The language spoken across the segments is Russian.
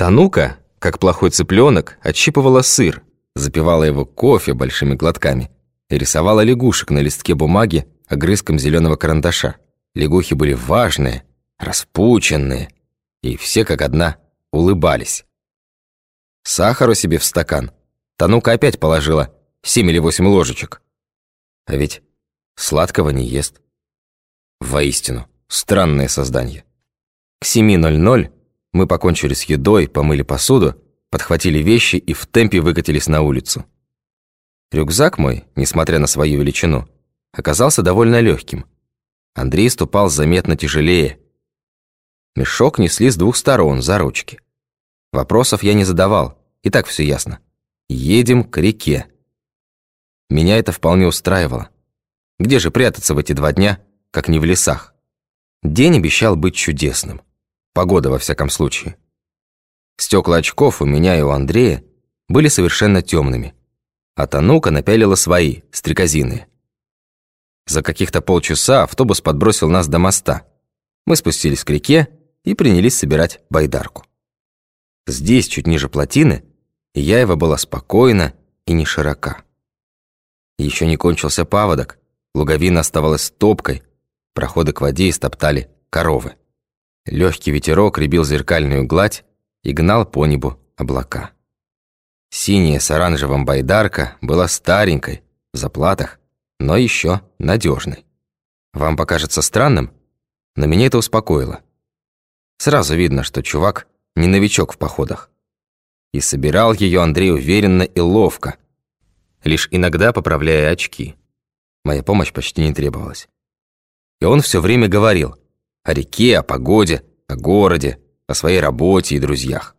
Танука, как плохой цыпленок, отщипывала сыр, запивала его кофе большими глотками и рисовала лягушек на листке бумаги огрызком зеленого карандаша. Лягухи были важные, распученные, и все как одна улыбались. Сахару себе в стакан. Танука опять положила семь или восемь ложечек. А ведь сладкого не ест. Воистину, странное создание. К 7.00 мы покончили с едой, помыли посуду, подхватили вещи и в темпе выкатились на улицу. Рюкзак мой, несмотря на свою величину, оказался довольно легким. Андрей ступал заметно тяжелее. Мешок несли с двух сторон, за ручки. Вопросов я не задавал, и так все ясно. Едем к реке. Меня это вполне устраивало. Где же прятаться в эти два дня, как не в лесах? День обещал быть чудесным. Погода, во всяком случае. Стекла очков у меня и у Андрея были совершенно темными, а Танука напялила свои, стрекозиные. За каких-то полчаса автобус подбросил нас до моста. Мы спустились к реке и принялись собирать байдарку. Здесь, чуть ниже плотины, Яева была спокойна и не широка. Еще не кончился паводок, луговина оставалась топкой, проходы к воде истоптали коровы. Легкий ветерок ребил зеркальную гладь и гнал по небу облака. Синяя с оранжевым байдарка была старенькой, в заплатах, но еще надежной. Вам покажется странным, но меня это успокоило. Сразу видно, что чувак не новичок в походах. И собирал ее Андрей уверенно и ловко, лишь иногда поправляя очки. Моя помощь почти не требовалась. И он все время говорил о реке, о погоде, о городе, о своей работе и друзьях.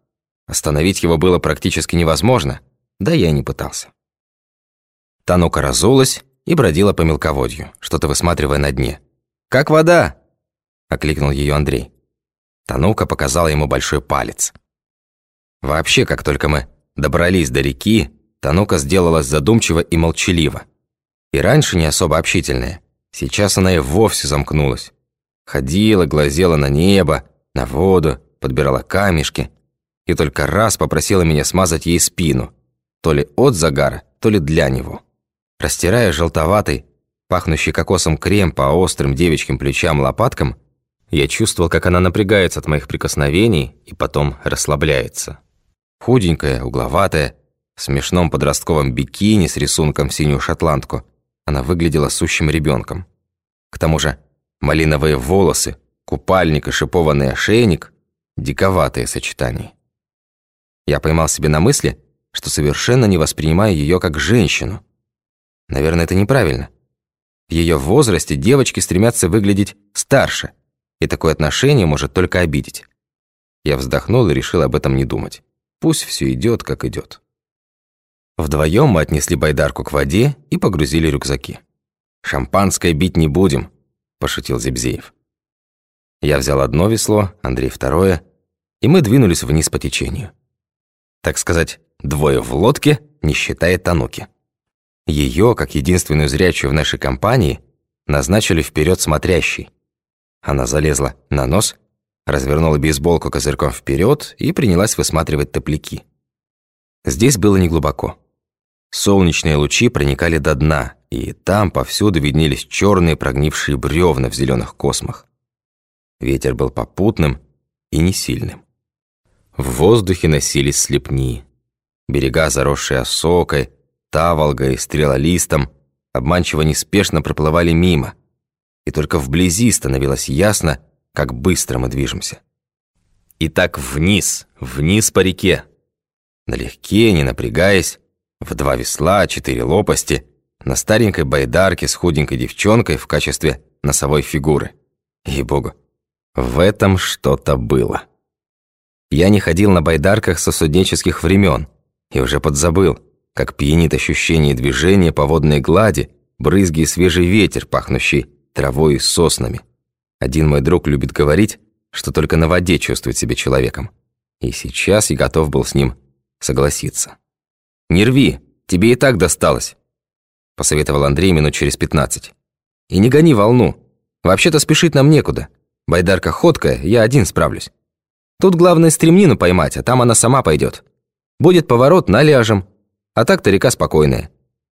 Остановить его было практически невозможно, да я и не пытался. Танука разулась и бродила по мелководью, что-то высматривая на дне. «Как вода!» – окликнул ее Андрей. Танука показала ему большой палец. Вообще, как только мы добрались до реки, Танука сделалась задумчива и молчалива. И раньше не особо общительная. Сейчас она и вовсе замкнулась. Ходила, глазела на небо, на воду, подбирала камешки. И только раз попросила меня смазать ей спину. То ли от загара, то ли для него. Растирая желтоватый, пахнущий кокосом крем по острым девичьим плечам лопаткам, я чувствовал, как она напрягается от моих прикосновений и потом расслабляется. Худенькая, угловатая, в смешном подростковом бикини с рисунком синюю шотландку, она выглядела сущим ребенком. К тому же малиновые волосы, купальник и шипованный ошейник – диковатые сочетания. Я поймал себе на мысли, что совершенно не воспринимаю ее как женщину. Наверное, это неправильно. В ее возрасте девочки стремятся выглядеть старше, и такое отношение может только обидеть. Я вздохнул и решил об этом не думать. Пусть все идет, как идет. Вдвоем мы отнесли байдарку к воде и погрузили рюкзаки. «Шампанское бить не будем», – пошутил Зибзеев. Я взял одно весло, Андрей второе, и мы двинулись вниз по течению. Так сказать, двое в лодке, не считая Тануки. Ее, как единственную зрячую в нашей компании, назначили вперед смотрящей. Она залезла на нос, развернула бейсболку козырьком вперед и принялась высматривать топляки. Здесь было неглубоко. Солнечные лучи проникали до дна, и там повсюду виднелись черные прогнившие бревна в зеленых космах. Ветер был попутным и не сильным. В воздухе носились слепни. Берега, заросшие осокой, таволгой, стрелолистом, обманчиво неспешно проплывали мимо. И только вблизи становилось ясно, как быстро мы движемся. И так вниз, вниз по реке. Налегке, не напрягаясь, в два весла, четыре лопасти, на старенькой байдарке с худенькой девчонкой в качестве носовой фигуры. Ей-богу, в этом что-то было. Я не ходил на байдарках со суднеческих времен и уже подзабыл, как пьянит ощущение движения по водной глади, брызги и свежий ветер, пахнущий травой и соснами. Один мой друг любит говорить, что только на воде чувствует себя человеком. И сейчас я готов был с ним согласиться. «Не рви, тебе и так досталось», – посоветовал Андрей минут через пятнадцать. «И не гони волну. Вообще-то спешить нам некуда. Байдарка ходкая, я один справлюсь». Тут главное стремнину поймать, а там она сама пойдет. Будет поворот, наляжем. А так-то река спокойная.